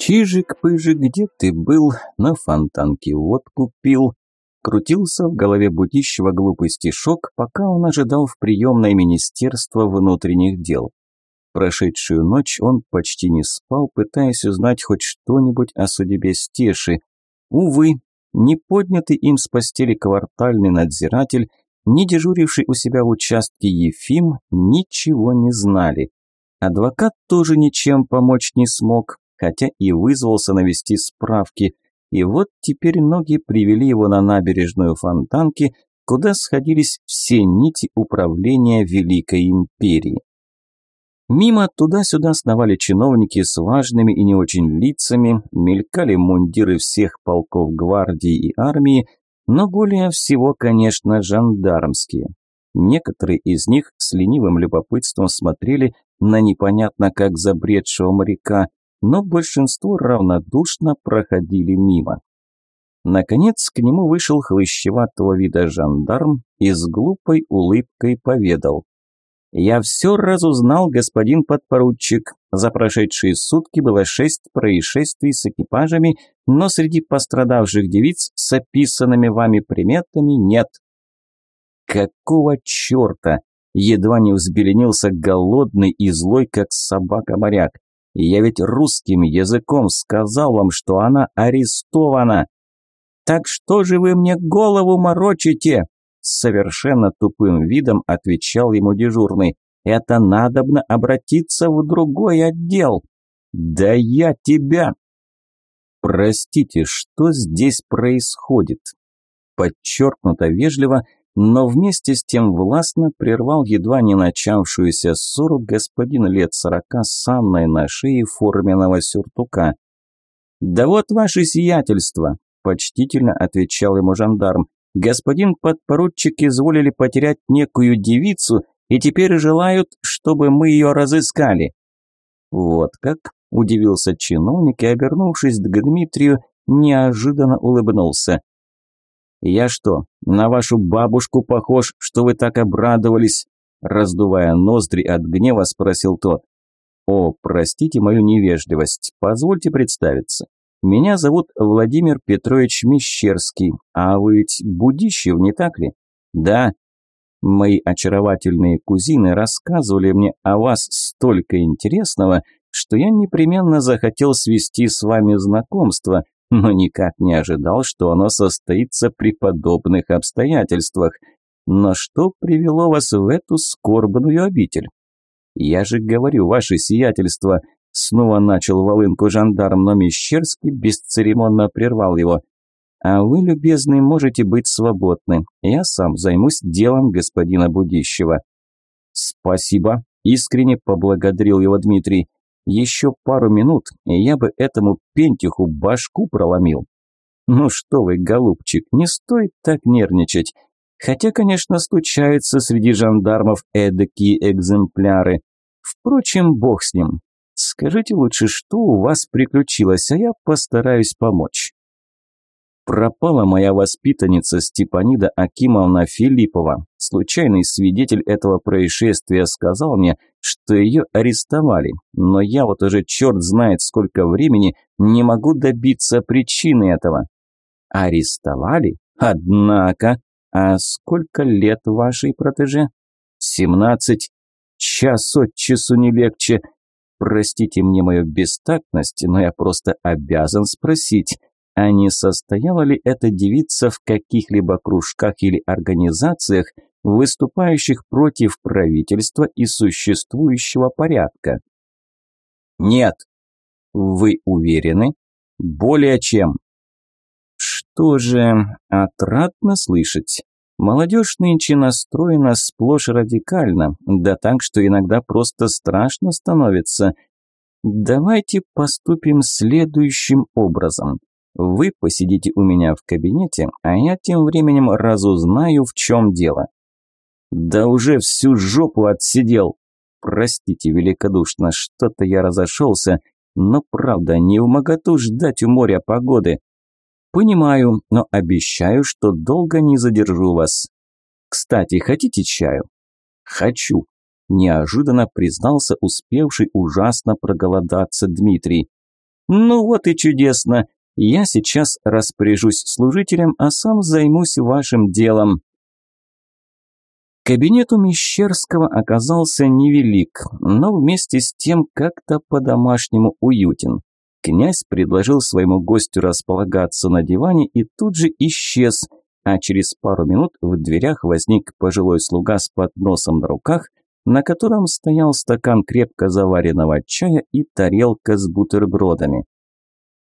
Чижик-пыжик, где ты был? На фонтанке водку пил. Крутился в голове будущего глупый стишок, пока он ожидал в приемное Министерство внутренних дел. Прошедшую ночь он почти не спал, пытаясь узнать хоть что-нибудь о судьбе Стеши. Увы, не поднятый им с постели квартальный надзиратель, ни дежуривший у себя в участке Ефим ничего не знали. Адвокат тоже ничем помочь не смог, хотя и вызвался навести справки. И вот теперь ноги привели его на набережную Фонтанки, куда сходились все нити управления Великой Империи. Мимо туда-сюда сновали чиновники с важными и не очень лицами, мелькали мундиры всех полков гвардии и армии, но более всего, конечно, жандармские. Некоторые из них с ленивым любопытством смотрели на непонятно как забредшего моряка, но большинство равнодушно проходили мимо. Наконец к нему вышел хлыщеватого вида жандарм и с глупой улыбкой поведал. «Я все разузнал, господин подпоручик. За прошедшие сутки было шесть происшествий с экипажами, но среди пострадавших девиц с описанными вами приметами нет». «Какого черта?» Едва не взбеленился голодный и злой, как собака-моряк. Я ведь русским языком сказал вам, что она арестована. Так что же вы мне голову морочите? Совершенно тупым видом отвечал ему дежурный. Это надобно обратиться в другой отдел. Да я тебя... Простите, что здесь происходит? Подчеркнуто вежливо – но вместе с тем властно прервал едва не начавшуюся ссору господин лет сорока с Анной на шее форменного сюртука. «Да вот ваше сиятельство», – почтительно отвечал ему жандарм. «Господин подпоручик изволили потерять некую девицу и теперь желают, чтобы мы ее разыскали». «Вот как?» – удивился чиновник и, обернувшись к Дмитрию, неожиданно улыбнулся. «Я что, на вашу бабушку похож, что вы так обрадовались?» Раздувая ноздри от гнева, спросил тот. «О, простите мою невежливость, позвольте представиться. Меня зовут Владимир Петрович Мещерский, а вы ведь Будищев, не так ли?» «Да». Мои очаровательные кузины рассказывали мне о вас столько интересного, что я непременно захотел свести с вами знакомство, но никак не ожидал, что оно состоится при подобных обстоятельствах. Но что привело вас в эту скорбную обитель? Я же говорю, ваше сиятельство, снова начал волынку жандарм, но Мещерский бесцеремонно прервал его. А вы, любезный, можете быть свободны. Я сам займусь делом господина Будищева. Спасибо, искренне поблагодарил его Дмитрий. Еще пару минут, и я бы этому пентиху башку проломил. Ну что вы, голубчик, не стоит так нервничать. Хотя, конечно, стучаются среди жандармов эдакие экземпляры. Впрочем, бог с ним. Скажите лучше, что у вас приключилось, а я постараюсь помочь. Пропала моя воспитанница Степанида Акимовна Филиппова. Случайный свидетель этого происшествия сказал мне, что ее арестовали, но я вот уже черт знает сколько времени не могу добиться причины этого. Арестовали? Однако, а сколько лет вашей протеже? Семнадцать. Час от часу не легче. Простите мне мою бестактность, но я просто обязан спросить, а не состояла ли эта девица в каких-либо кружках или организациях, выступающих против правительства и существующего порядка? Нет. Вы уверены? Более чем. Что же, отрадно слышать. Молодежь нынче настроена сплошь радикально, да так, что иногда просто страшно становится. Давайте поступим следующим образом. Вы посидите у меня в кабинете, а я тем временем разузнаю, в чем дело. Да уже всю жопу отсидел. Простите великодушно, что-то я разошелся, но правда, не в моготу ждать у моря погоды. Понимаю, но обещаю, что долго не задержу вас. Кстати, хотите чаю? Хочу. Неожиданно признался успевший ужасно проголодаться Дмитрий. Ну вот и чудесно. Я сейчас распоряжусь служителем, а сам займусь вашим делом. Кабинет у Мещерского оказался невелик, но вместе с тем как-то по-домашнему уютен. Князь предложил своему гостю располагаться на диване и тут же исчез, а через пару минут в дверях возник пожилой слуга с подносом на руках, на котором стоял стакан крепко заваренного чая и тарелка с бутербродами.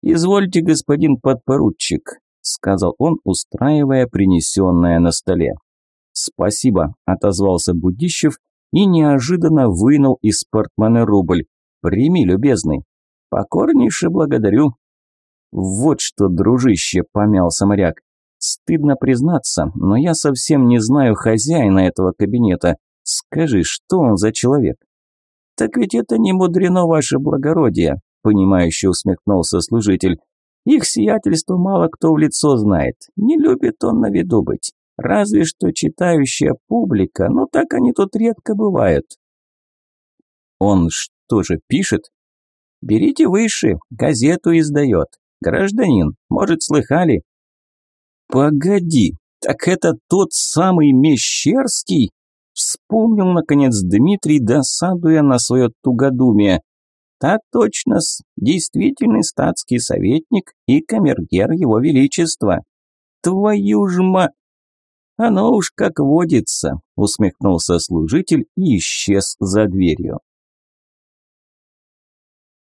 «Извольте, господин подпоручик», – сказал он, устраивая принесенное на столе. «Спасибо», – отозвался Будищев и неожиданно вынул из портмоне рубль. «Прими, любезный». «Покорнейше благодарю». «Вот что, дружище», – помялся моряк. «Стыдно признаться, но я совсем не знаю хозяина этого кабинета. Скажи, что он за человек?» «Так ведь это не мудрено, ваше благородие», – понимающе усмехнулся служитель. «Их сиятельство мало кто в лицо знает. Не любит он на виду быть. Разве что читающая публика, но так они тут редко бывают. Он что же пишет? Берите выше, газету издает. Гражданин, может, слыхали? Погоди, так это тот самый Мещерский? Вспомнил, наконец, Дмитрий, досадуя на свое тугодумие. Так точно, действительный статский советник и камергер его величества. Твою ж ма... «Оно уж как водится», – усмехнулся служитель и исчез за дверью.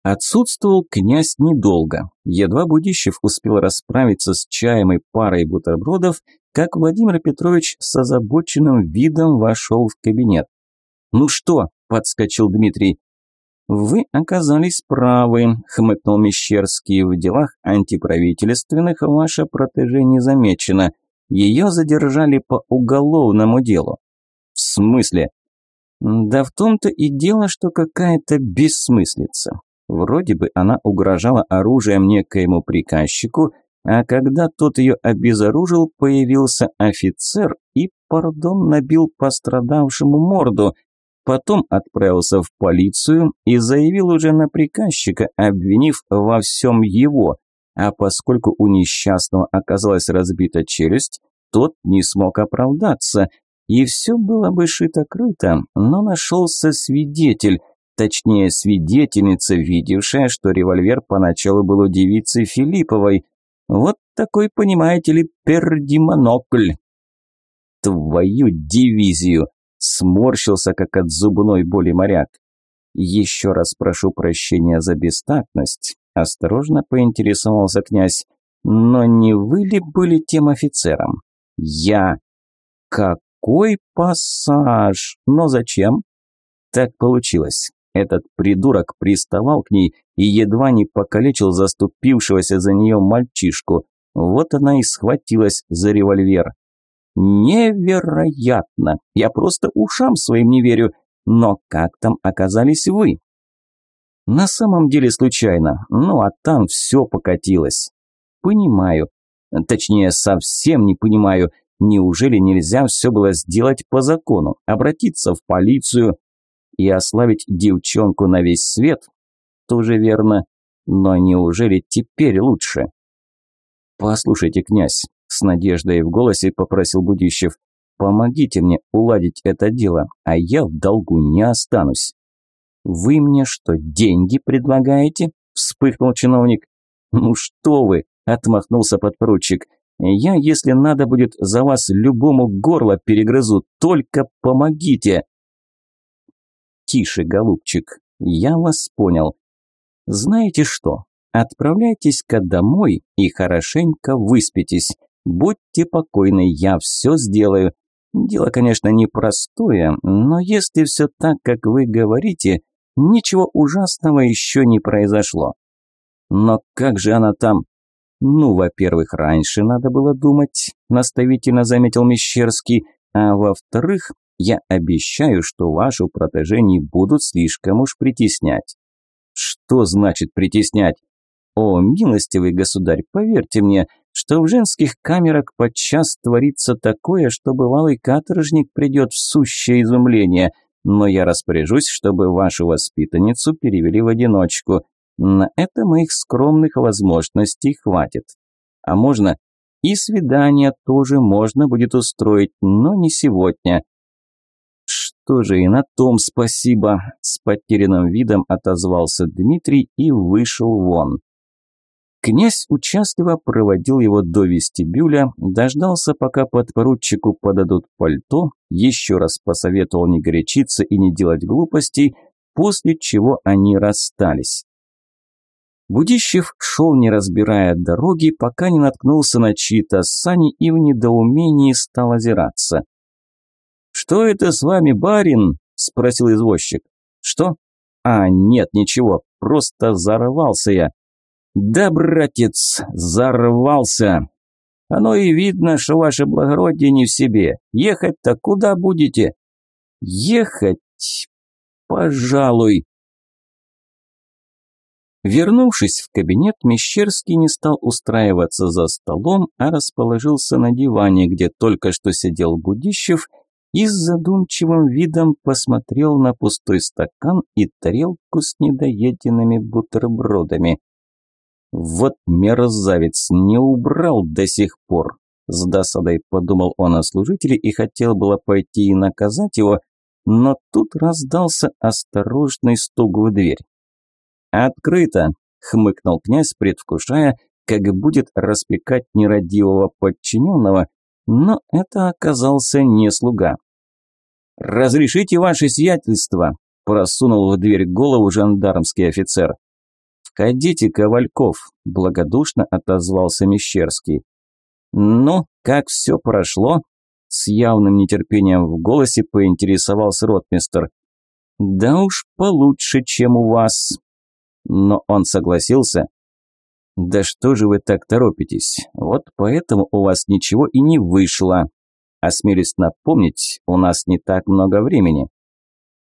Отсутствовал князь недолго. Едва Будищев успел расправиться с чаем и парой бутербродов, как Владимир Петрович с озабоченным видом вошел в кабинет. «Ну что?» – подскочил Дмитрий. «Вы оказались правы», – хмыкнул Мещерский. «В делах антиправительственных ваше протеже не замечено. Ее задержали по уголовному делу. В смысле? Да в том-то и дело, что какая-то бессмыслица. Вроде бы она угрожала оружием некоему приказчику, а когда тот ее обезоружил, появился офицер и, пардон, набил пострадавшему морду. Потом отправился в полицию и заявил уже на приказчика, обвинив во всем его – а поскольку у несчастного оказалась разбита челюсть, тот не смог оправдаться, и все было бы шито-крыто, но нашелся свидетель, точнее свидетельница, видевшая, что револьвер поначалу был у девицы Филипповой. Вот такой, понимаете ли, пердимонокль. Твою дивизию! Сморщился, как от зубной боли моряк. Еще раз прошу прощения за бестактность. Осторожно поинтересовался князь. «Но не вы ли были тем офицером?» «Я». «Какой пассаж! Но зачем?» Так получилось. Этот придурок приставал к ней и едва не покалечил заступившегося за нее мальчишку. Вот она и схватилась за револьвер. «Невероятно! Я просто ушам своим не верю. Но как там оказались вы?» На самом деле случайно, ну а там все покатилось. Понимаю. Точнее, совсем не понимаю. Неужели нельзя все было сделать по закону, обратиться в полицию и ославить девчонку на весь свет? Тоже верно. Но неужели теперь лучше? Послушайте, князь, с надеждой в голосе попросил Будищев, помогите мне уладить это дело, а я в долгу не останусь. «Вы мне что, деньги предлагаете?» – вспыхнул чиновник. «Ну что вы!» – отмахнулся подпоручик. «Я, если надо будет, за вас любому горло перегрызу, только помогите!» «Тише, голубчик, я вас понял. Знаете что, отправляйтесь-ка домой и хорошенько выспитесь. Будьте покойны, я все сделаю. Дело, конечно, непростое, но если все так, как вы говорите, Ничего ужасного еще не произошло. Но как же она там? Ну, во-первых, раньше надо было думать, наставительно заметил Мещерский, а во-вторых, я обещаю, что вашу протеже не будут слишком уж притеснять. Что значит притеснять? О, милостивый государь, поверьте мне, что в женских камерах подчас творится такое, что бывалый каторжник придет в сущее изумление – но я распоряжусь, чтобы вашу воспитанницу перевели в одиночку. На это моих скромных возможностей хватит. А можно и свидание тоже можно будет устроить, но не сегодня. Что же и на том спасибо, с потерянным видом отозвался Дмитрий и вышел вон. Князь участливо проводил его до вестибюля, дождался, пока подпоручику подадут пальто, еще раз посоветовал не горячиться и не делать глупостей, после чего они расстались. Будищев шел, не разбирая дороги, пока не наткнулся на чьи-то сани и в недоумении стал озираться. «Что это с вами, барин?» – спросил извозчик. «Что? А, нет, ничего, просто взорвался я». «Да, братец, взорвался. Оно и видно, что ваше благородие не в себе. Ехать-то куда будете?» «Ехать? Пожалуй». Вернувшись в кабинет, Мещерский не стал устраиваться за столом, а расположился на диване, где только что сидел Будищев, и с задумчивым видом посмотрел на пустой стакан и тарелку с недоеденными бутербродами. Вот мерзавец не убрал до сих пор. С досадой подумал он о служителе и хотел было пойти и наказать его, но тут раздался осторожный стук в дверь. «Открыто!» – хмыкнул князь, предвкушая, как будет распекать нерадивого подчиненного, но это оказался не слуга. «Разрешите ваше сиятельство!» – просунул в дверь голову жандармский офицер. «Входите, Ковальков», – благодушно отозвался Мещерский. «Ну, как все прошло?» С явным нетерпением в голосе поинтересовался ротмистер. «Да уж получше, чем у вас». Но он согласился. «Да что же вы так торопитесь? Вот поэтому у вас ничего и не вышло. Осмелюсь напомнить, у нас не так много времени.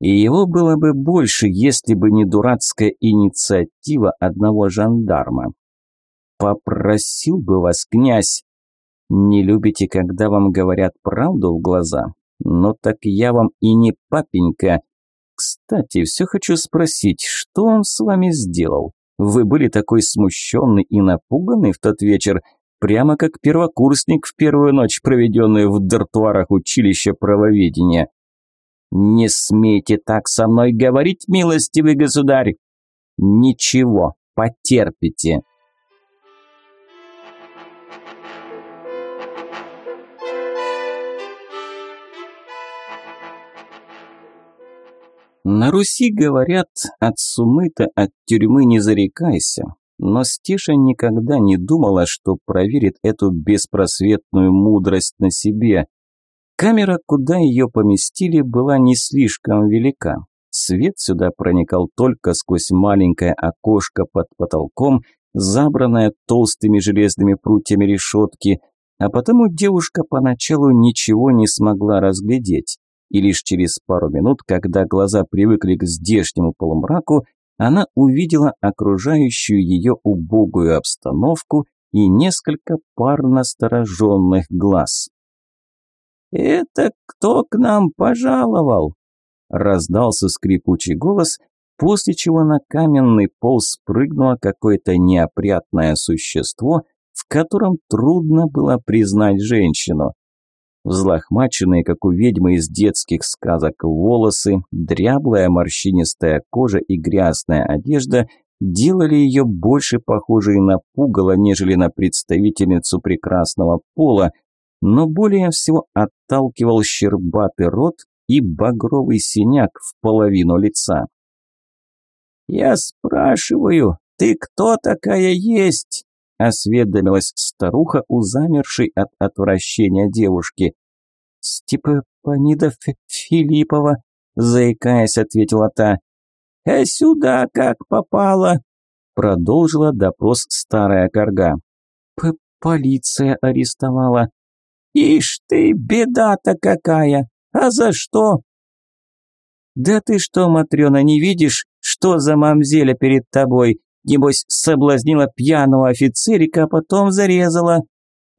И его было бы больше, если бы не дурацкая инициатива одного жандарма. Попросил бы вас, князь. Не любите, когда вам говорят правду в глаза? Но так я вам и не папенька. Кстати, все хочу спросить, что он с вами сделал? Вы были такой смущенный и напуганный в тот вечер, прямо как первокурсник в первую ночь, проведенную в дартуарах училища правоведения. «Не смейте так со мной говорить, милостивый государь!» «Ничего, потерпите!» На Руси говорят, от сумы-то от тюрьмы не зарекайся, но Стиша никогда не думала, что проверит эту беспросветную мудрость на себе. Камера, куда ее поместили, была не слишком велика. Свет сюда проникал только сквозь маленькое окошко под потолком, забранное толстыми железными прутьями решетки, а потому девушка поначалу ничего не смогла разглядеть. И лишь через пару минут, когда глаза привыкли к здешнему полумраку, она увидела окружающую ее убогую обстановку и несколько пар настороженных глаз. «Это кто к нам пожаловал?» Раздался скрипучий голос, после чего на каменный пол спрыгнуло какое-то неопрятное существо, в котором трудно было признать женщину. Взлохмаченные, как у ведьмы из детских сказок, волосы, дряблая морщинистая кожа и грязная одежда делали ее больше похожей на пугало, нежели на представительницу прекрасного пола, но более всего отталкивал щербатый рот и багровый синяк в половину лица. «Я спрашиваю, ты кто такая есть?» – осведомилась старуха у от отвращения девушки. «Степанида Филиппова», – заикаясь, ответила та. «А сюда как попала?» – продолжила допрос старая корга. «Полиция арестовала», «Ишь ты, беда-то какая! А за что?» «Да ты что, Матрена, не видишь, что за мамзеля перед тобой? Небось, соблазнила пьяного офицерика, а потом зарезала?»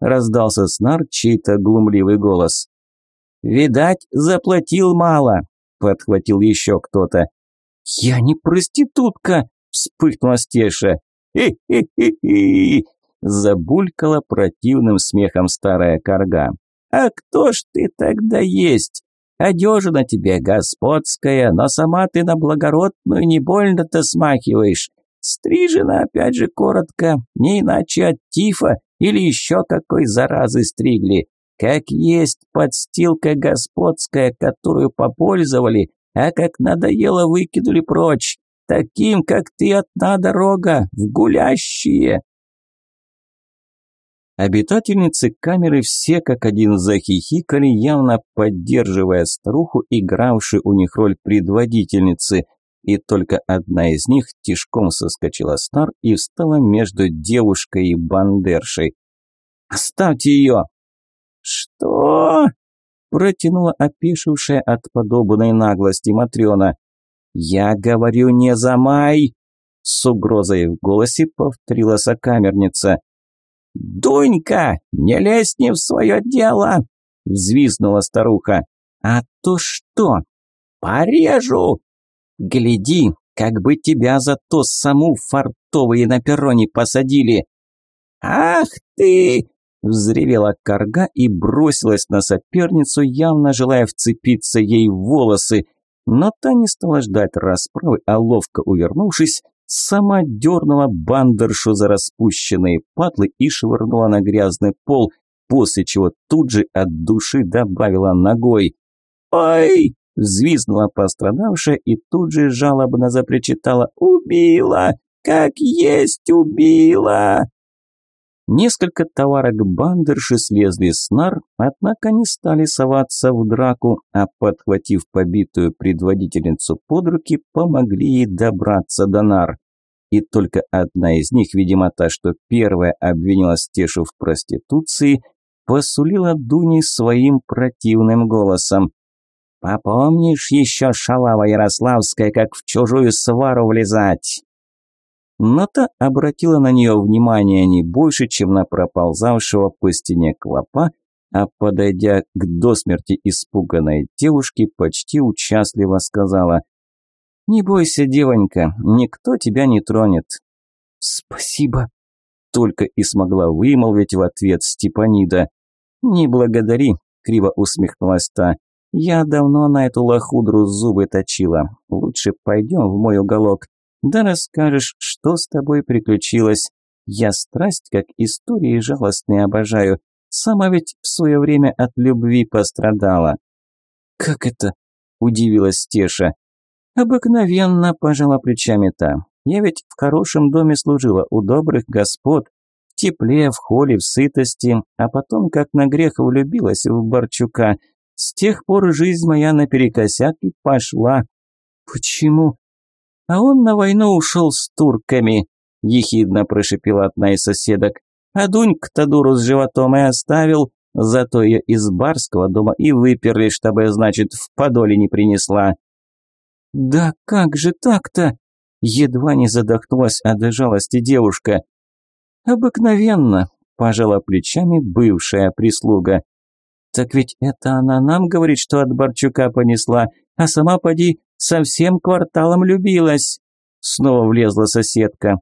Раздался снар чей-то глумливый голос. «Видать, заплатил мало», – подхватил еще кто-то. «Я не проститутка!» – вспыхнула Стеша. «Хи-хи-хи-хи!» – забулькала противным смехом старая корга. «А кто ж ты тогда есть? Одежа на тебе господская, но сама ты на благородную не больно-то смахиваешь. Стрижена опять же коротко, не иначе от тифа или еще какой заразы стригли. Как есть подстилка господская, которую попользовали, а как надоело выкинули прочь. Таким, как ты, одна дорога, в гулящие. Обитательницы камеры все как один захихикали, явно поддерживая старуху, игравшую у них роль предводительницы, и только одна из них тишком соскочила с нар и встала между девушкой и бандершей. «Оставьте ее!» «Что?» – протянула опешившая от подобной наглости Матрена. «Я говорю, не замай!» – с угрозой в голосе повторила сокамерница. «Дунька, не лезь не в свое дело!» – взвизгнула старуха. «А то что? Порежу!» «Гляди, как бы тебя за то саму фартовые на перроне посадили!» «Ах ты!» – взревела корга и бросилась на соперницу, явно желая вцепиться ей в волосы. Но та не стала ждать расправы, а ловко увернувшись, сама дернула бандершу за распущенные патлы и швырнула на грязный пол, после чего тут же от души добавила ногой. «Ой!» – взвизгнула пострадавшая и тут же жалобно запричитала «Убила! Как есть убила!» Несколько товарок бандерши слезли с нар, однако не стали соваться в драку, а, подхватив побитую предводительницу под руки, помогли ей добраться до нар. И только одна из них, видимо та, что первая обвинила Стешу в проституции, посулила Дуне своим противным голосом. «Попомнишь еще, шалава Ярославская, как в чужую свару влезать?» Но та обратила на нее внимание не больше, чем на проползавшего по стене клопа, а подойдя к до смерти испуганной девушке, почти участливо сказала «Не бойся, девонька, никто тебя не тронет». «Спасибо», – только и смогла вымолвить в ответ Степанида. «Не благодари», – криво усмехнулась та. «Я давно на эту лохудру зубы точила. Лучше пойдем в мой уголок. Да расскажешь, что с тобой приключилось. Я страсть, как истории жалостные обожаю. Сама ведь в свое время от любви пострадала». «Как это?» – удивилась Стеша. «Обыкновенно», – пожала плечами та. «Я ведь в хорошем доме служила, у добрых господ, в тепле, в холе, в сытости, а потом, как на грех, влюбилась в Борчука. С тех пор жизнь моя наперекосяк и пошла». «Почему?» А он на войну ушел с турками, ехидно прошипела одна из соседок. А Дунька-то дуру с животом и оставил, зато ее из барского дома и выперли, чтобы, значит, в подоле не принесла. «Да как же так-то?» Едва не задохнулась от жалости девушка. «Обыкновенно», – пожала плечами бывшая прислуга. «Так ведь это она нам говорит, что от Борчука понесла, а сама поди со всем кварталом любилась. Снова влезла соседка.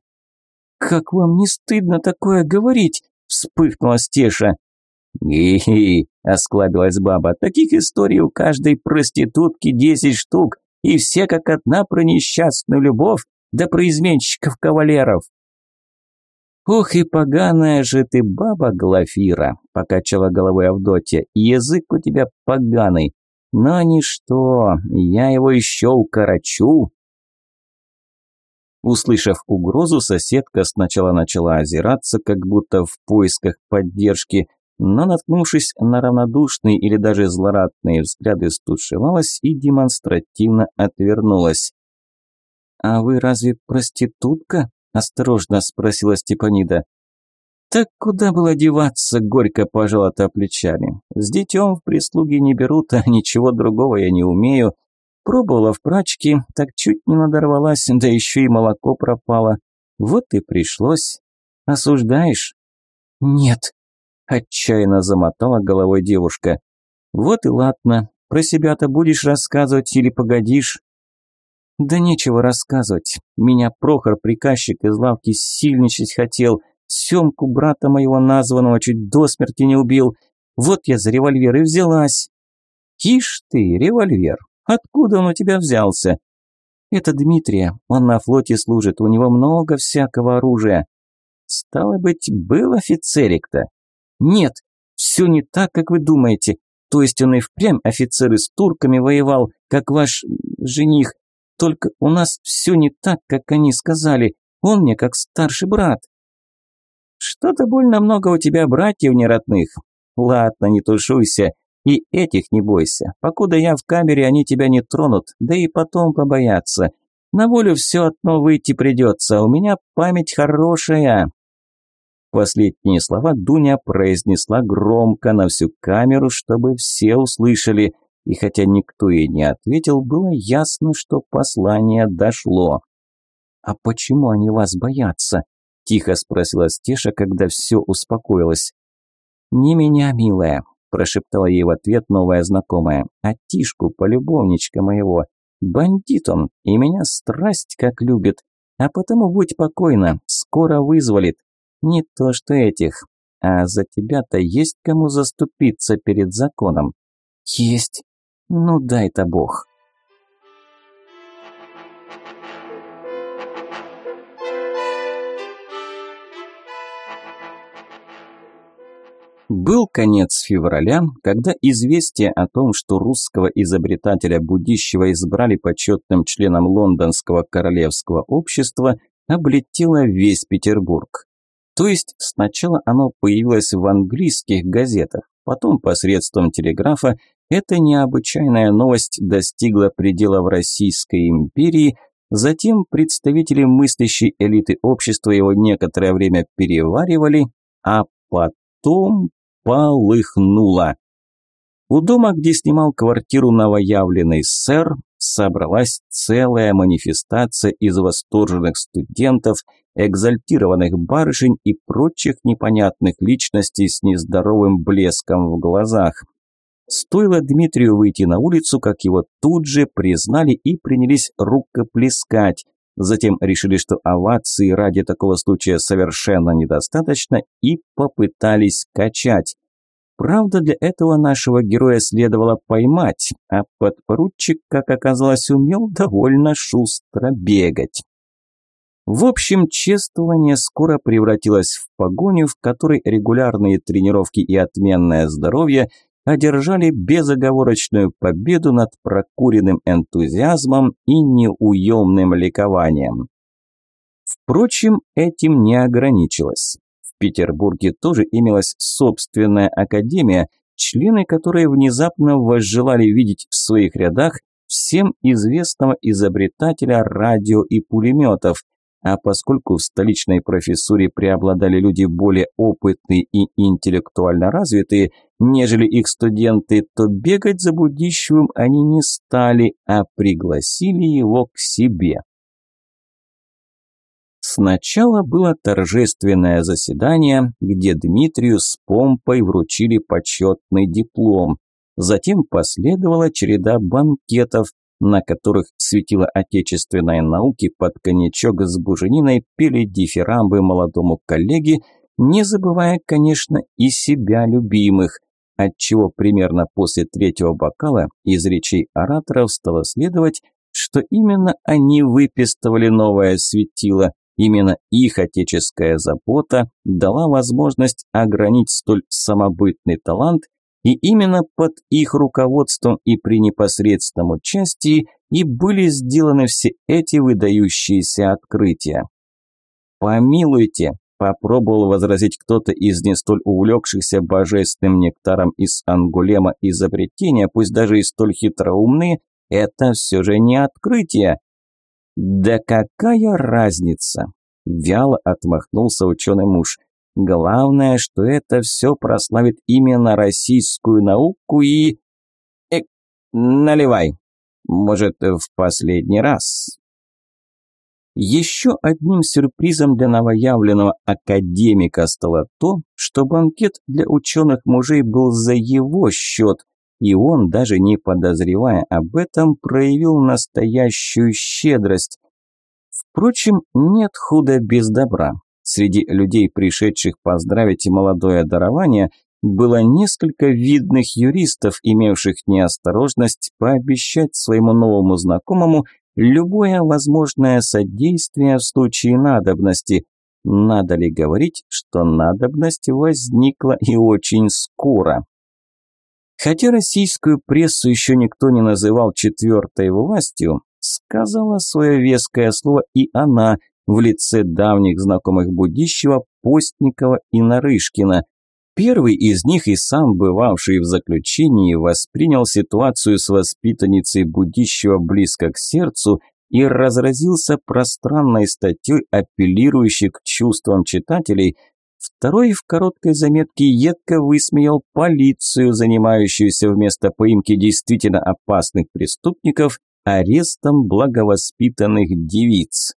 «Как вам не стыдно такое говорить?» – вспыхнула Стеша. «Ги-ги!» – осклабилась баба. «Таких историй у каждой проститутки десять штук, и все как одна про несчастную любовь, да про изменщиков-кавалеров». «Ох и поганая же ты баба, Глафира!» – покачала головой Авдотья. «Язык у тебя поганый. Но ничто, я его еще укорочу. Услышав угрозу, соседка сначала начала озираться, как будто в поисках поддержки, но, наткнувшись на равнодушные или даже злорадные взгляды, стушевалась и демонстративно отвернулась. «А вы разве проститутка?» – осторожно спросила Степанида. Так куда было деваться, горько пожала та плечами. С детем в прислуги не берут, а ничего другого я не умею. Пробовала в прачке, так чуть не надорвалась, да еще и молоко пропало. Вот и пришлось. Осуждаешь? Нет, отчаянно замотала головой девушка. Вот и ладно, про себя-то будешь рассказывать или погодишь? Да нечего рассказывать. Меня Прохор, приказчик из лавки, сильничать хотел. Семку брата моего названного чуть до смерти не убил. Вот я за револьвер и взялась. Ишь ты, револьвер. Откуда он у тебя взялся? Это Дмитрия. Он на флоте служит. У него много всякого оружия. Стало быть, был офицерик-то? Нет, все не так, как вы думаете. То есть он и впрямь офицеры с турками воевал, как ваш жених. Только у нас все не так, как они сказали. Он мне как старший брат. Что-то больно много у тебя братьев неродных. Ладно, не тушуйся. И этих не бойся. Покуда я в камере, они тебя не тронут, да и потом побоятся. На волю все одно выйти придется, а у меня память хорошая. Последние слова Дуня произнесла громко на всю камеру, чтобы все услышали, и хотя никто ей не ответил, было ясно, что послание дошло. «А почему они вас боятся?» – тихо спросила Стеша, когда все успокоилось. «Не меня, милая», – прошептала ей в ответ новая знакомая, – «а Тишку, полюбовничка моего. Бандит он, и меня страсть как любит. А потому будь покойна, скоро вызволит. Не то что этих. А за тебя-то есть кому заступиться перед законом? Есть. Ну дай-то бог. Был конец февраля, когда известие о том, что русского изобретателя будущего избрали почетным членом Лондонского королевского общества, облетело весь Петербург. То есть сначала оно появилось в английских газетах, потом посредством телеграфа эта необычайная новость достигла предела в Российской империи, затем представители мыслящей элиты общества его некоторое время переваривали, а потом полыхнуло. У дома, где снимал квартиру новоявленный сэр, собралась целая манифестация из восторженных студентов – экзальтированных барышень и прочих непонятных личностей с нездоровым блеском в глазах. Стоило Дмитрию выйти на улицу, как его тут же признали и принялись рукоплескать. Затем решили, что овации ради такого случая совершенно недостаточно и попытались качать. Правда, для этого нашего героя следовало поймать, а подпоручик, как оказалось, умел довольно шустро бегать. В общем, чествование скоро превратилось в погоню, в которой регулярные тренировки и отменное здоровье одержали безоговорочную победу над прокуренным энтузиазмом и неуемным ликованием. Впрочем, этим не ограничилось. В Петербурге тоже имелась собственная академия, члены которой внезапно возжелали видеть в своих рядах всем известного изобретателя радио и пулеметов, а поскольку в столичной профессуре преобладали люди более опытные и интеллектуально развитые, нежели их студенты, то бегать за Будищевым они не стали, а пригласили его к себе. Сначала было торжественное заседание, где Дмитрию с помпой вручили почетный диплом. Затем последовала череда банкетов, на которых светила отечественной науки под коньячок с бужениной пели дифирамбы молодому коллеге, не забывая, конечно, и себя любимых, отчего примерно после третьего бокала из речей ораторов стало следовать, что именно они выпистывали новое светило, именно их отеческая забота дала возможность огранить столь самобытный талант и именно под их руководством и при непосредственном участии и были сделаны все эти выдающиеся открытия. «Помилуйте», – попробовал возразить кто-то из не столь увлекшихся божественным нектаром из ангулема изобретения, пусть даже и столь хитроумные, это все же не открытие. «Да какая разница?» – вяло отмахнулся ученый муж. Главное, что это все прославит именно российскую науку и... Э, наливай. Может, в последний раз. Еще одним сюрпризом для новоявленного академика стало то, что банкет для ученых мужей был за его счет, и он, даже не подозревая об этом, проявил настоящую щедрость. Впрочем, нет худа без добра. Среди людей, пришедших поздравить молодое дарование, было несколько видных юристов, имевших неосторожность пообещать своему новому знакомому любое возможное содействие в случае надобности. Надо ли говорить, что надобность возникла и очень скоро? Хотя российскую прессу еще никто не называл четвертой властью, сказала свое веское слово и она в лице давних знакомых Будищева, Постникова и Нарышкина. Первый из них и сам бывавший в заключении воспринял ситуацию с воспитанницей Будищева близко к сердцу и разразился пространной статьей, апеллирующей к чувствам читателей. Второй в короткой заметке едко высмеял полицию, занимающуюся вместо поимки действительно опасных преступников арестом благовоспитанных девиц.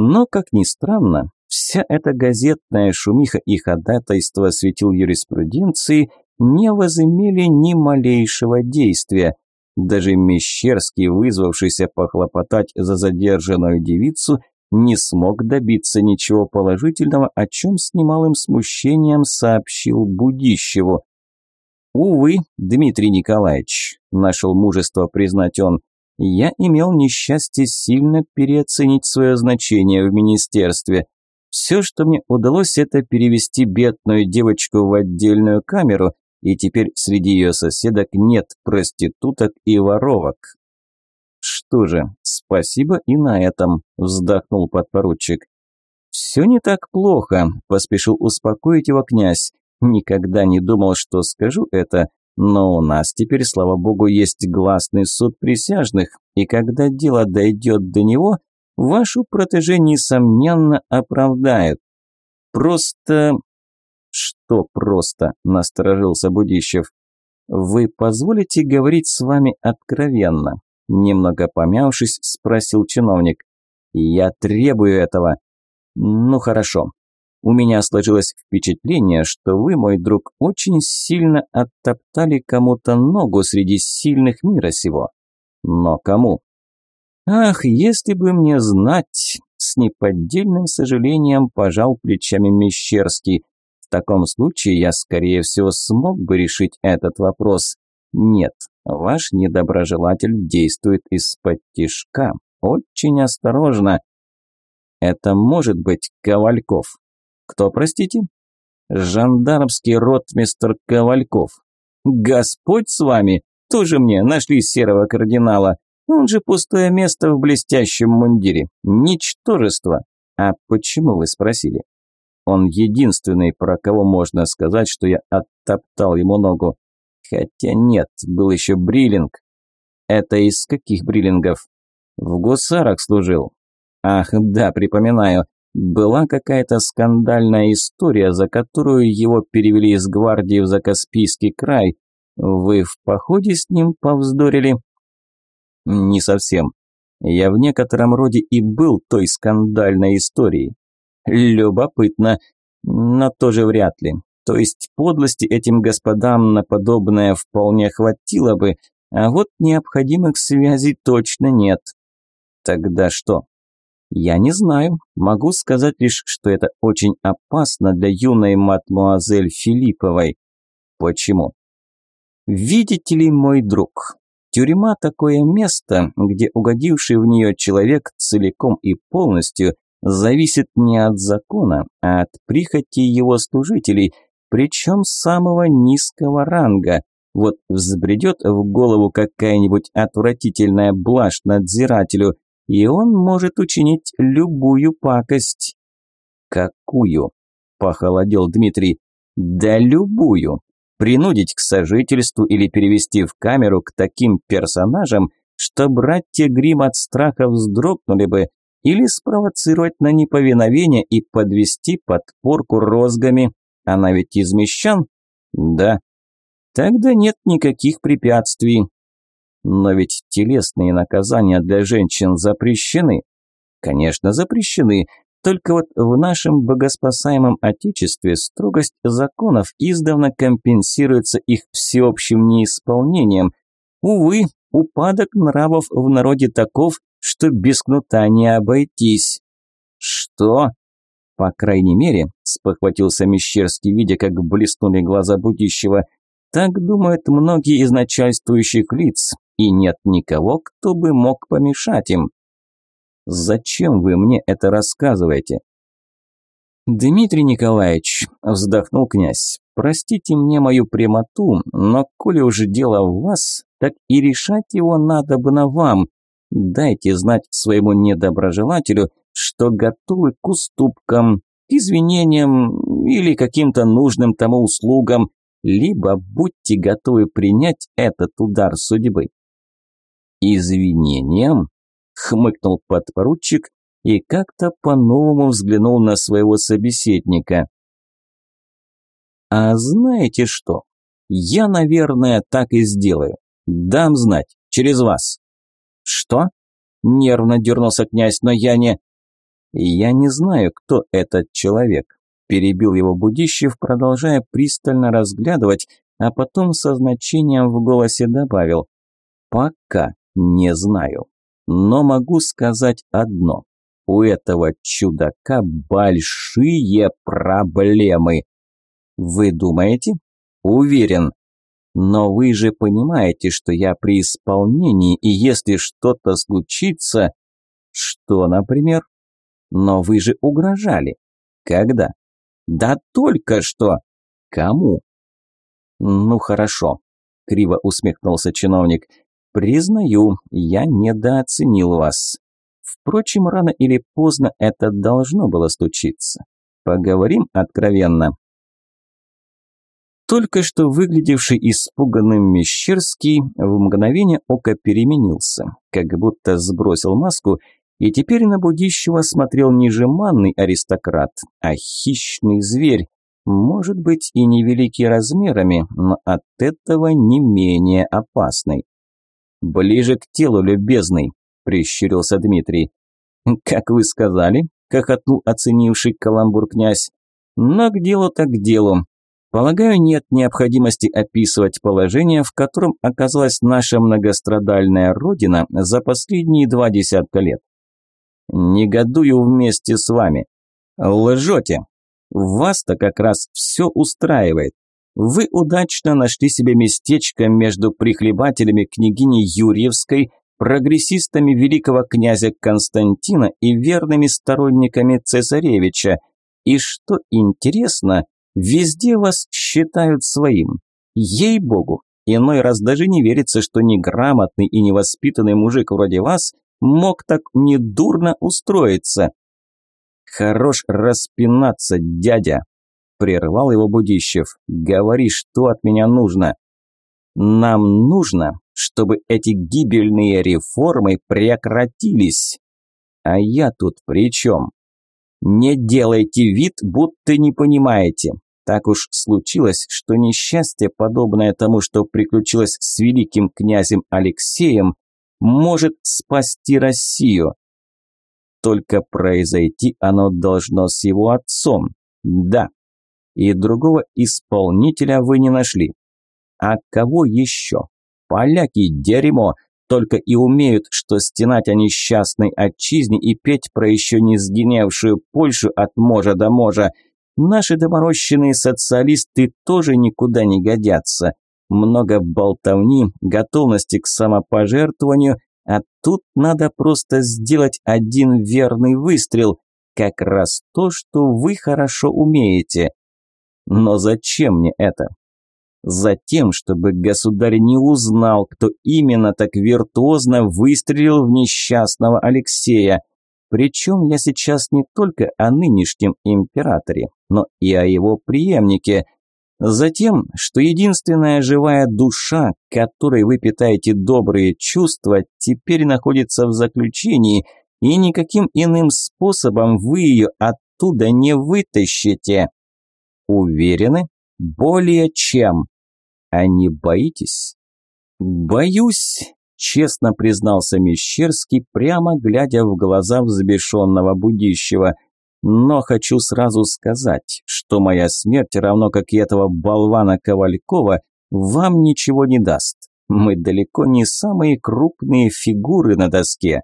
Но, как ни странно, вся эта газетная шумиха и ходатайство светил юриспруденции не возымели ни малейшего действия. Даже Мещерский, вызвавшийся похлопотать за задержанную девицу, не смог добиться ничего положительного, о чем с немалым смущением сообщил Будищеву. «Увы, Дмитрий Николаевич», – нашел мужество признать он, – «я имел несчастье сильно переоценить свое значение в министерстве. Все, что мне удалось, это перевести бедную девочку в отдельную камеру, и теперь среди ее соседок нет проституток и воровок. Что же, спасибо и на этом, вздохнул подпоручик. Все не так плохо, поспешил успокоить его князь. Никогда не думал, что скажу это, но у нас теперь, слава богу, есть гласный суд присяжных, и когда дело дойдет до него, вашу протеже, несомненно, оправдают. Просто «Что просто?» – насторожился Будищев. «Вы позволите говорить с вами откровенно?» Немного помявшись, спросил чиновник. «Я требую этого». «Ну хорошо. У меня сложилось впечатление, что вы, мой друг, очень сильно оттоптали кому-то ногу среди сильных мира сего. Но кому?» «Ах, если бы мне знать!» С неподдельным сожалением пожал плечами Мещерский. В таком случае я, скорее всего, смог бы решить этот вопрос. Нет, ваш недоброжелатель действует из-под тишка. Очень осторожно. Это может быть Ковальков. Кто, простите? Жандармский ротмистр Ковальков. Господь с вами! Тоже мне нашли серого кардинала. Он же пустое место в блестящем мундире. Ничтожество. А почему вы спросили? Он единственный, про кого можно сказать, что я оттоптал ему ногу. Хотя нет, был еще Бриллинг. Это из каких Бриллингов? В гусарах служил. Ах, да, припоминаю. Была какая-то скандальная история, за которую его перевели из гвардии в Закаспийский край. Вы в походе с ним повздорили? Не совсем. Я в некотором роде и был той скандальной историей. Любопытно, но тоже вряд ли. То есть подлости этим господам на подобное вполне хватило бы, а вот необходимых связей точно нет. Тогда что? Я не знаю. Могу сказать лишь, что это очень опасно для юной мадмуазель Филипповой. Почему? Видите ли, мой друг, тюрьма такое место, где угодивший в нее человек целиком и полностью зависит не от закона, а от прихоти его служителей, причем самого низкого ранга. Вот взбредет в голову какая-нибудь отвратительная блажь надзирателю, и он может учинить любую пакость. Какую? Похолодел Дмитрий. Да любую. Принудить к сожительству или перевести в камеру к таким персонажам, что братья Грим от страха вздрогнули бы, или спровоцировать на неповиновение и подвести подпорку розгами. Она ведь из мещан? Да. Тогда нет никаких препятствий. Но ведь телесные наказания для женщин запрещены. Конечно, запрещены. Только вот в нашем богоспасаемом Отечестве строгость законов издавна компенсируется их всеобщим неисполнением. Увы, упадок нравов в народе таков, что без кнута не обойтись. Что? По крайней мере, спохватился Мещерский, видя, как блеснули глаза будущего. Так думают многие из начальствующих лиц, и нет никого, кто бы мог помешать им. Зачем вы мне это рассказываете? Дмитрий Николаевич, вздохнул князь, простите мне мою прямоту, но коли уже дело в вас, так и решать его надо бы на вам. Дайте знать своему недоброжелателю, что готовы к уступкам, к извинениям или каким-то нужным тому услугам, либо будьте готовы принять этот удар судьбы. Извинениям? хмыкнул подпоручик и как-то по-новому взглянул на своего собеседника. «А знаете что? Я, наверное, так и сделаю. Дам знать, через вас». «Что?» – нервно дернулся князь, но я не... «Я не знаю, кто этот человек», – перебил его Будищев, продолжая пристально разглядывать, а потом со значением в голосе добавил «Пока не знаю». Но могу сказать одно. У этого чудака большие проблемы. Вы думаете? Уверен. Но вы же понимаете, что я при исполнении, и если что-то случится... Что, например? Но вы же угрожали. Когда? Да только что. Кому? Ну хорошо, криво усмехнулся чиновник. Признаю, я недооценил вас. Впрочем, рано или поздно это должно было случиться. Поговорим откровенно. Только что выглядевший испуганным Мещерский в мгновение ока переменился, как будто сбросил маску, и теперь на будущего смотрел не жеманный аристократ, а хищный зверь, может быть и невеликий размерами, но от этого не менее опасный. «Ближе к телу, любезный», – прищурился Дмитрий. «Как вы сказали», – хохотнул оценивший каламбур князь. «Но к делу так к делу. Полагаю, нет необходимости описывать положение, в котором оказалась наша многострадальная родина за последние два десятка лет. Негодую вместе с вами. Лжете. Вас-то как раз все устраивает. Вы удачно нашли себе местечко между прихлебателями княгини Юрьевской, прогрессистами великого князя Константина и верными сторонниками цесаревича. И что интересно, везде вас считают своим. Ей-богу, иной раз даже не верится, что неграмотный и невоспитанный мужик вроде вас мог так недурно устроиться. Хорош распинаться, дядя, Прервал его Будищев. «Говори, что от меня нужно?» «Нам нужно, чтобы эти гибельные реформы прекратились. А я тут при чем? Не делайте вид, будто не понимаете. Так уж случилось, что несчастье, подобное тому, что приключилось с великим князем Алексеем, может спасти Россию. Только произойти оно должно с его отцом. Да, и другого исполнителя вы не нашли. А кого еще? Поляки – дерьмо, только и умеют, что стенать о несчастной отчизне и петь про еще не сгиневшую Польшу от можа до можа. Наши доморощенные социалисты тоже никуда не годятся. Много болтовни, готовности к самопожертвованию, а тут надо просто сделать один верный выстрел, как раз то, что вы хорошо умеете. Но зачем мне это? Затем, чтобы государь не узнал, кто именно так виртуозно выстрелил в несчастного Алексея. Причем я сейчас не только о нынешнем императоре, но и о его преемнике. Затем, что единственная живая душа, которой вы питаете добрые чувства, теперь находится в заключении, и никаким иным способом вы ее оттуда не вытащите. Уверены? Более чем. А не боитесь? Боюсь, честно признался Мещерский, прямо глядя в глаза взбешенного будущего. Но хочу сразу сказать, что моя смерть, равно как и этого болвана Ковалькова, вам ничего не даст. Мы далеко не самые крупные фигуры на доске.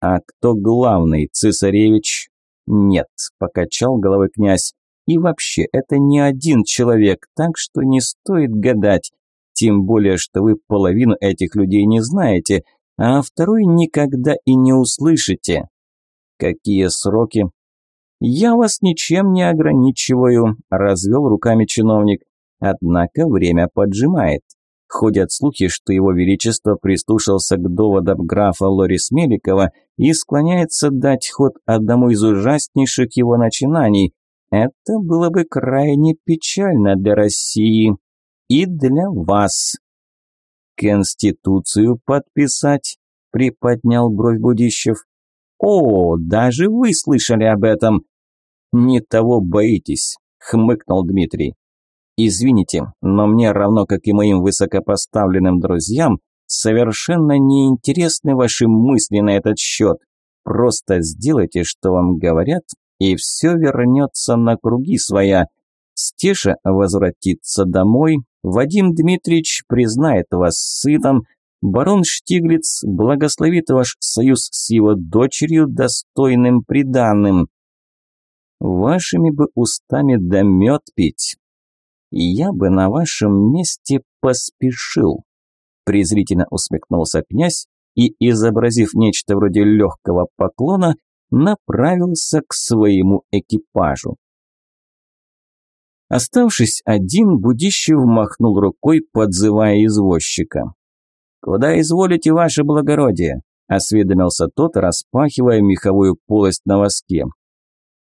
А кто главный, цесаревич? Нет, покачал головой князь. И вообще, это не один человек, так что не стоит гадать. Тем более, что вы половину этих людей не знаете, а второй никогда и не услышите. Какие сроки? Я вас ничем не ограничиваю, развел руками чиновник. Однако время поджимает. Ходят слухи, что его величество прислушался к доводам графа Лорис Меликова и склоняется дать ход одному из ужаснейших его начинаний. Это было бы крайне печально для России и для вас. Конституцию подписать, приподнял бровь Будищев. О, даже вы слышали об этом. Не того боитесь, хмыкнул Дмитрий. Извините, но мне, равно как и моим высокопоставленным друзьям, совершенно неинтересны ваши мысли на этот счет. Просто сделайте, что вам говорят, и все вернется на круги своя. Стеша возвратится домой, Вадим Дмитриевич признает вас сыном, барон Штиглиц благословит ваш союз с его дочерью достойным приданным. Вашими бы устами да мед пить, я бы на вашем месте поспешил. Презрительно усмехнулся князь и, изобразив нечто вроде легкого поклона, направился к своему экипажу. Оставшись один, Будищев махнул рукой, подзывая извозчика. «Куда изволите, ваше благородие?» – осведомился тот, распахивая меховую полость на воске.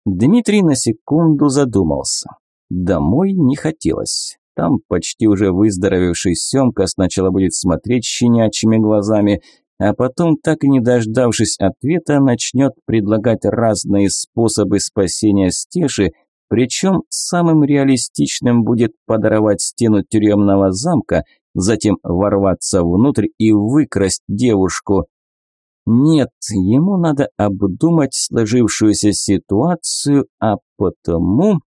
Дмитрий на секунду задумался. Домой не хотелось. Там почти уже выздоровевший Семка сначала будет смотреть щенячьими глазами, а потом, так и не дождавшись ответа, начнет предлагать разные способы спасения Стеши, причем самым реалистичным будет подорвать стену тюремного замка, затем ворваться внутрь и выкрасть девушку. Нет, ему надо обдумать сложившуюся ситуацию, а потому...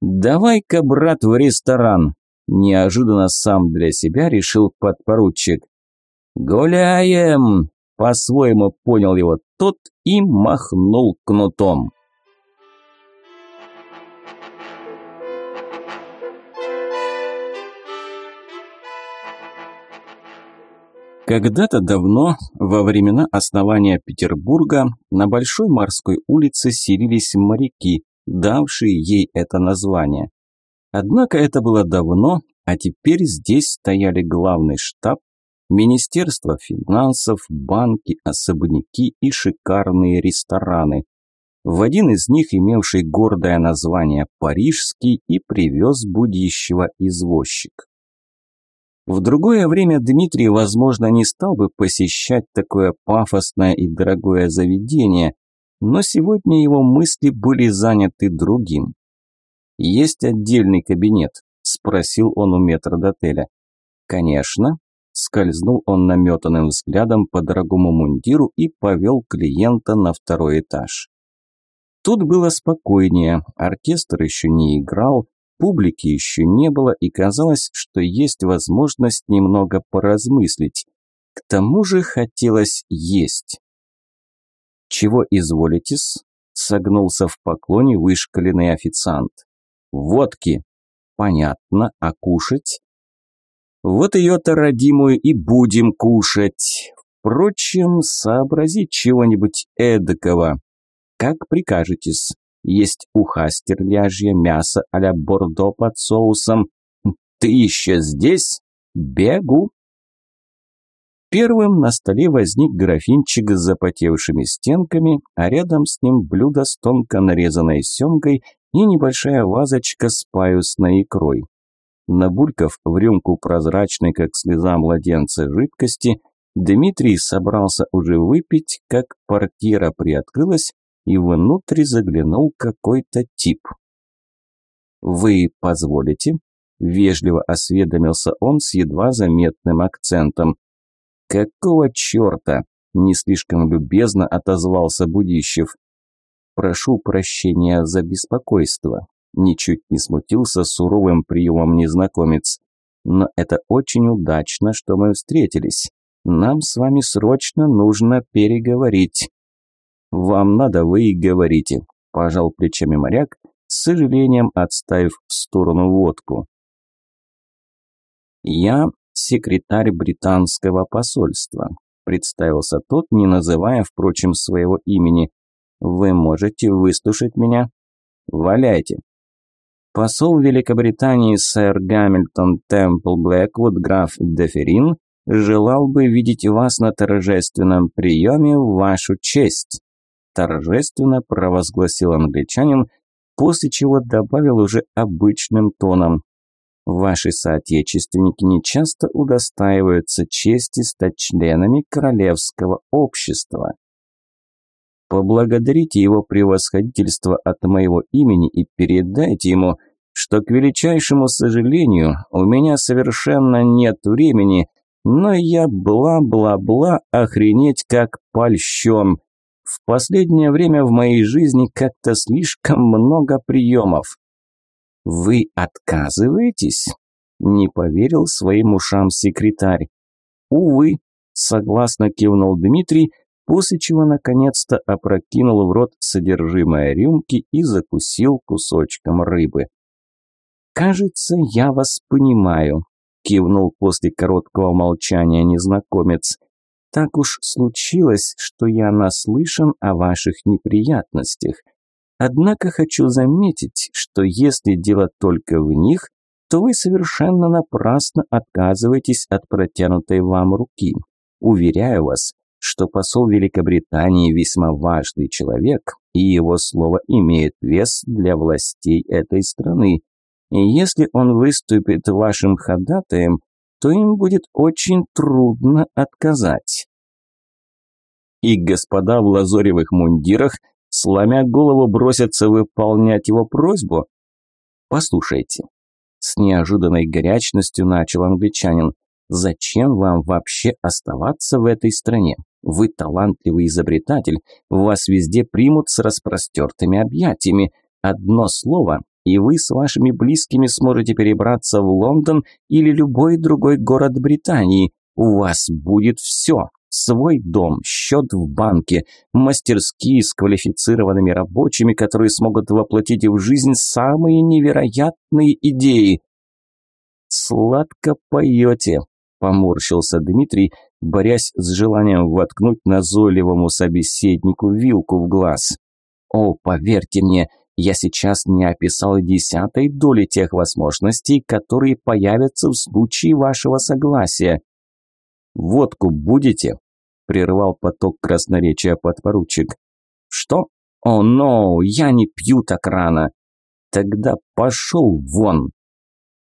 «Давай-ка, брат, в ресторан!» Неожиданно сам для себя решил подпоручик. «Гуляем!» – по-своему понял его тот и махнул кнутом. Когда-то давно, во времена основания Петербурга, на Большой морской улице селились моряки, давшие ей это название. Однако это было давно, а теперь здесь стояли главный штаб, Министерство финансов, банки, особняки и шикарные рестораны. В один из них, имевший гордое название «Парижский», и привез будущего извозчик. В другое время Дмитрий, возможно, не стал бы посещать такое пафосное и дорогое заведение, но сегодня его мысли были заняты другим. «Есть отдельный кабинет?» – спросил он у метрдотеля. «Конечно». Скользнул он наметанным взглядом по дорогому мундиру и повел клиента на второй этаж. Тут было спокойнее, оркестр еще не играл, публики еще не было и казалось, что есть возможность немного поразмыслить. К тому же хотелось есть. «Чего изволитесь?» – согнулся в поклоне вышкаленный официант. «Водки». «Понятно. А кушать?» «Вот ее-то, родимую, и будем кушать. Впрочем, сообразить чего-нибудь эдакого. Как прикажетесь. Есть уха стерляжье, мясо а-ля бордо под соусом. Ты еще здесь? Бегу!» Первым на столе возник графинчик с запотевшими стенками, а рядом с ним блюдо с тонко нарезанной семгой и небольшая вазочка с паюсной икрой. Набулькав в рюмку прозрачной, как слеза младенца, жидкости, Дмитрий собрался уже выпить, как портьера приоткрылась, и внутрь заглянул какой-то тип. «Вы позволите?» – вежливо осведомился он с едва заметным акцентом. «Какого черта?» – не слишком любезно отозвался Будищев. прошу прощения за беспокойство. Ничуть не смутился суровым приемом незнакомец. Но это очень удачно, что мы встретились. Нам с вами срочно нужно переговорить. Вам надо, вы и говорите, пожал плечами моряк, с сожалением отставив в сторону водку. Я секретарь британского посольства, представился тот, не называя, впрочем, своего имени. Вы можете выслушать меня? Валяйте. Посол Великобритании сэр Гамильтон Темпл Блэквуд граф Деферин желал бы видеть вас на торжественном приеме в вашу честь», торжественно провозгласил англичанин, после чего добавил уже обычным тоном. «Ваши соотечественники нечасто удостаиваются чести стать членами королевского общества. Поблагодарите его превосходительство от моего имени и передайте ему, что, к величайшему сожалению, у меня совершенно нет времени – но я бла-бла-бла охренеть как польщен. В последнее время в моей жизни как-то слишком много приемов. «Вы отказываетесь?» – не поверил своим ушам секретарь. «Увы», – согласно кивнул Дмитрий, после чего наконец-то опрокинул в рот содержимое рюмки и закусил кусочком рыбы. «Кажется, я вас понимаю», кивнул после короткого молчания незнакомец. Так уж случилось, что я наслышан о ваших неприятностях. Однако хочу заметить, что если дело только в них, то вы совершенно напрасно отказываетесь от протянутой вам руки. Уверяю вас, что посол Великобритании весьма важный человек, и его слово имеет вес для властей этой страны. И если он выступит вашим ходатаем, то им будет очень трудно отказать. И господа в лазоревых мундирах, сломя голову, бросятся выполнять его просьбу? Послушайте, с неожиданной горячностью начал англичанин. Зачем вам вообще оставаться в этой стране? Вы талантливый изобретатель, вас везде примут с распростертыми объятиями. Одно слово, и вы с вашими близкими сможете перебраться в Лондон или любой другой город Британии. У вас будет все. Свой дом, счет в банке, мастерские с квалифицированными рабочими, которые смогут воплотить в жизнь самые невероятные идеи. «Сладко поете», – поморщился Дмитрий, борясь с желанием воткнуть назойливому собеседнику вилку в глаз. «О, поверьте мне, – я сейчас не описал десятой доли тех возможностей, которые появятся в случае вашего согласия. «Водку будете?» – прервал поток красноречия подпоручик. «Что? О, но, я не пью так рано!» «Тогда пошел вон!»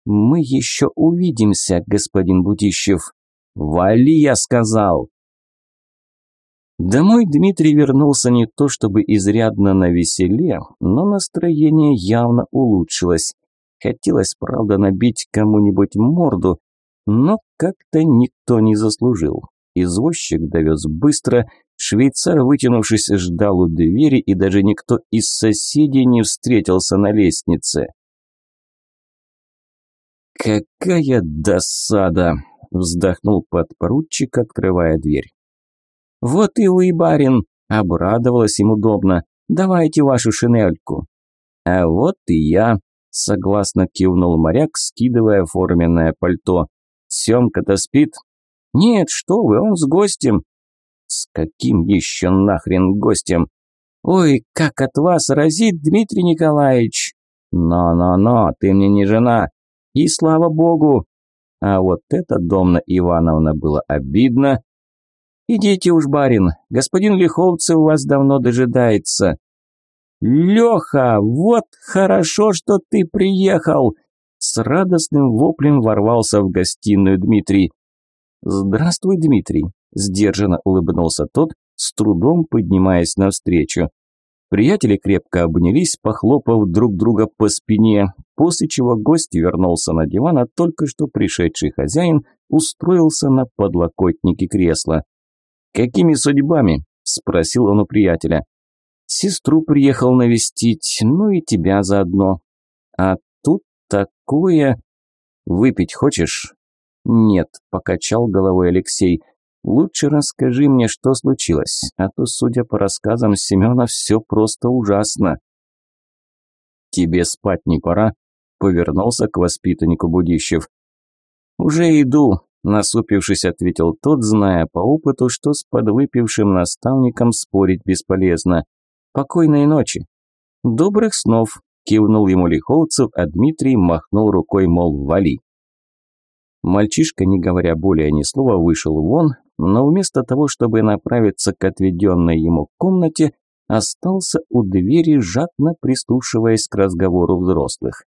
«Мы еще увидимся, господин Будищев!» «Вали, я сказал!» Домой Дмитрий вернулся не то чтобы изрядно на веселе, но настроение явно улучшилось. Хотелось, правда, набить кому-нибудь морду, но как-то никто не заслужил. Извозчик довез быстро, швейцар, вытянувшись, ждал у двери, и даже никто из соседей не встретился на лестнице. «Какая досада!» – вздохнул подпоручик, открывая дверь. «Вот и вы, барин!» – обрадовалась им удобно. «Давайте вашу шинельку». «А вот и я!» – согласно кивнул моряк, скидывая форменное пальто. «Семка-то спит?» «Нет, что вы, он с гостем». «С каким еще нахрен гостем?» «Ой, как от вас разит, Дмитрий Николаевич!» «Но-но-но, ты мне не жена!» «И слава богу!» А вот это Домна Ивановна было обидно, «Идите уж, барин, господин Лиховцев вас давно дожидается». «Леха, вот хорошо, что ты приехал!» С радостным воплем ворвался в гостиную Дмитрий. «Здравствуй, Дмитрий», – сдержанно улыбнулся тот, с трудом поднимаясь навстречу. Приятели крепко обнялись, похлопав друг друга по спине, после чего гость вернулся на диван, а только что пришедший хозяин устроился на подлокотнике кресла. «Какими судьбами?» – спросил он у приятеля. Сестру приехал навестить, ну и тебя заодно. А тут такое... Выпить хочешь? Нет, покачал головой Алексей. Лучше расскажи мне, что случилось, а то, судя по рассказам Семена, все просто ужасно. Тебе спать не пора? Повернулся к воспитаннику Будищев. Уже иду, насупившись, ответил тот, зная по опыту, что с подвыпившим наставником спорить бесполезно. Покойной ночи. Добрых снов, кивнул ему Лиховцев, а Дмитрий махнул рукой, мол, вали. Мальчишка, не говоря более ни слова, вышел вон, но вместо того, чтобы направиться к отведенной ему комнате, остался у двери, жадно прислушиваясь к разговору взрослых.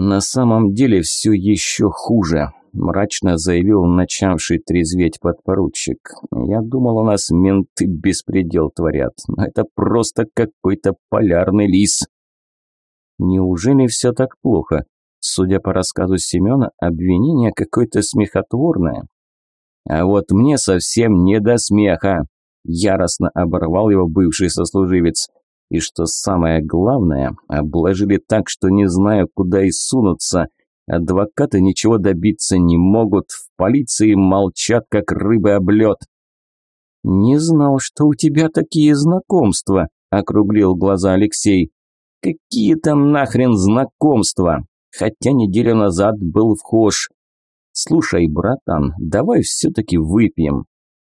«На самом деле все еще хуже», – мрачно заявил начавший трезветь подпоручик. «Я думал, у нас менты беспредел творят, но это просто какой-то полярный лис». «Неужели все так плохо?» Судя по рассказу Семена, обвинение какое-то смехотворное. «А вот мне совсем не до смеха!» Яростно оборвал его бывший сослуживец. И что самое главное, обложили так, что не знаю, куда и сунуться. Адвокаты ничего добиться не могут, в полиции молчат, как рыбы об лед. «Не знал, что у тебя такие знакомства», – округлил глаза Алексей. «Какие там нахрен знакомства? Хотя неделю назад был вхож. Слушай, братан, давай все-таки выпьем».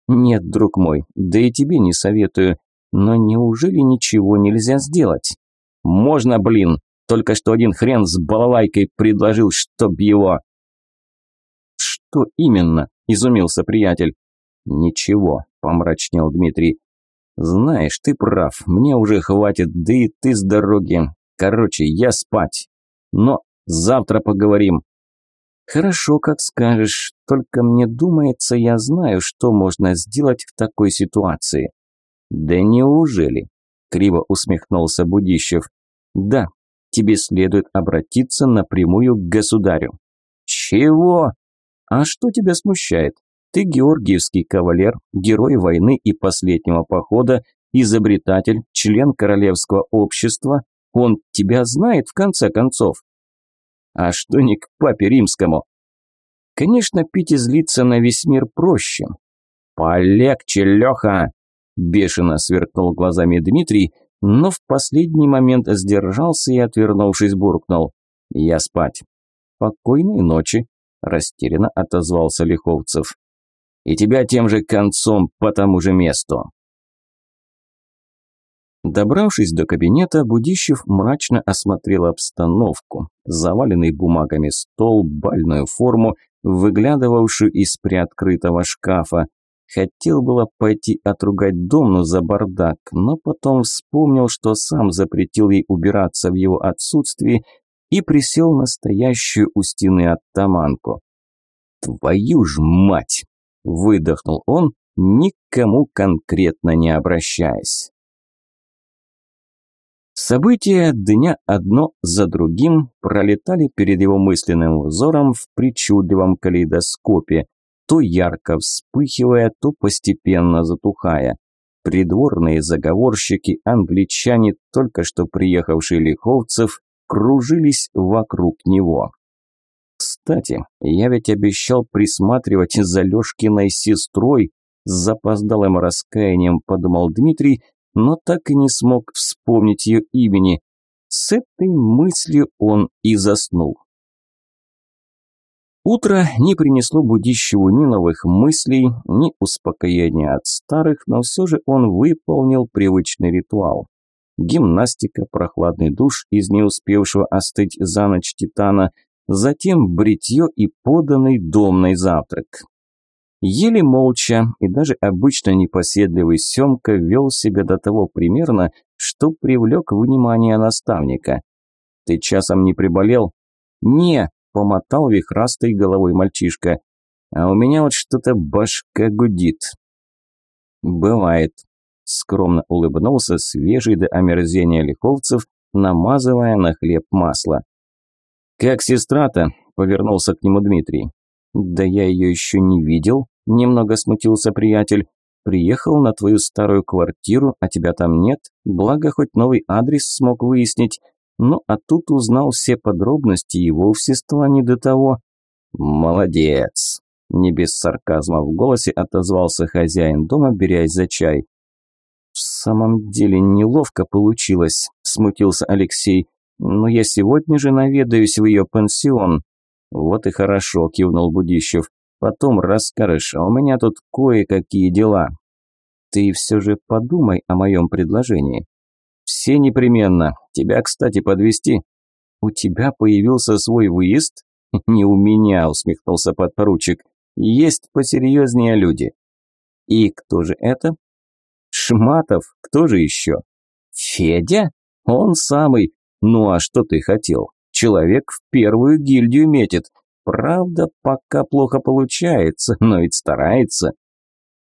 «Нет, друг мой, да и тебе не советую. Но неужели ничего нельзя сделать? Можно, блин. Только что один хрен с балалайкой предложил, чтоб его... Что именно? Изумился приятель. Ничего, помрачнел Дмитрий. Знаешь, ты прав, мне уже хватит, да и ты с дороги. Короче, я спать. Но завтра поговорим. Хорошо, как скажешь, только мне думается, я знаю, что можно сделать в такой ситуации. «Да неужели?» – криво усмехнулся Будищев. «Да, тебе следует обратиться напрямую к государю». «Чего?» «А что тебя смущает? Ты георгиевский кавалер, герой войны и последнего похода, изобретатель, член королевского общества. Он тебя знает, в конце концов». «А что не к папе римскому?» «Конечно, пить и злиться на весь мир проще». «Полегче, Леха!» Бешено сверкнул глазами Дмитрий, но в последний момент сдержался и, отвернувшись, буркнул. «Я спать». «Покойной ночи», – растерянно отозвался Лиховцев. «И тебя тем же концом по тому же месту». Добравшись до кабинета, Будищев мрачно осмотрел обстановку. Заваленный бумагами стол, бальную форму, выглядывавшую из приоткрытого шкафа, Хотел было пойти отругать Домну за бардак, но потом вспомнил, что сам запретил ей убираться в его отсутствии и присел на стоящую у стены оттаманку. «Твою ж мать!» – выдохнул он, никому конкретно не обращаясь. События дня одно за другим пролетали перед его мысленным взором в причудливом калейдоскопе, то ярко вспыхивая, то постепенно затухая. Придворные заговорщики, англичане, только что приехавшие лиховцев, кружились вокруг него. Кстати, я ведь обещал присматривать за Лешкиной сестрой, с запоздалым раскаянием подумал Дмитрий, но так и не смог вспомнить ее имени. С этой мыслью он и заснул. Утро не принесло Будищеву ни новых мыслей, ни успокоения от старых, но все же он выполнил привычный ритуал. Гимнастика, прохладный душ из не успевшего остыть за ночь титана, затем бритье и поданный домный завтрак. Еле молча, и даже обычно непоседливый Семка вел себя до того примерно, что привлек внимание наставника. «Ты часом не приболел?» «Не», помотал вихрастой головой мальчишка. А у меня вот что-то башка гудит. Бывает. Скромно улыбнулся свежий до омерзения лиховцев, намазывая на хлеб масло. «Как сестра-то?» – повернулся к нему Дмитрий. «Да я ее еще не видел», – немного смутился приятель. Приехал на твою старую квартиру, а тебя там нет. Благо, хоть новый адрес смог выяснить. Ну, а тут узнал все подробности и вовсе стало не до того. Молодец. Не без сарказма в голосе отозвался хозяин дома, берясь за чай. «В самом деле неловко получилось», – смутился Алексей. «Но я сегодня же наведаюсь в ее пансион». «Вот и хорошо», – кивнул Будищев. «Потом расскажешь, а у меня тут кое-какие дела». «Ты все же подумай о моем предложении». «Все непременно. Тебя, кстати, подвести. «У тебя появился свой выезд?» «Не у меня», – усмехнулся подпоручик. «Есть посерьезнее люди». «И кто же это?» Шматов, кто же еще? Федя? Он самый. Ну а что ты хотел? Человек в первую гильдию метит. Правда, пока плохо получается, но ведь старается.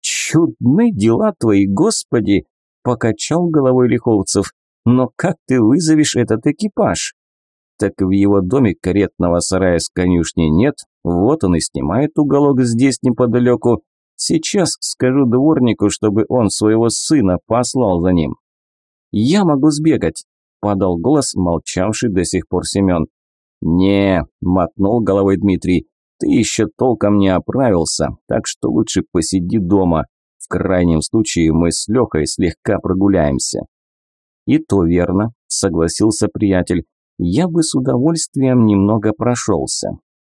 Чудны дела твои, господи, покачал головой Лиховцев. Но как ты вызовешь этот экипаж? Так в его доме каретного сарая с конюшней нет, вот он и снимает уголок здесь неподалеку. Сейчас скажу дворнику, чтобы он своего сына послал за ним. Я могу сбегать, подал голос молчавший до сих пор Семен. Не, мотнул головой Дмитрий. Ты еще толком не оправился, так что лучше посиди дома. В крайнем случае мы с Лехой слегка прогуляемся. И то верно, согласился приятель. Я бы с удовольствием немного прошелся.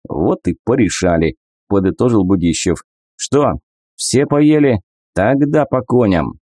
Вот и порешали, подытожил Будищев. Что, все поели? Тогда по коням.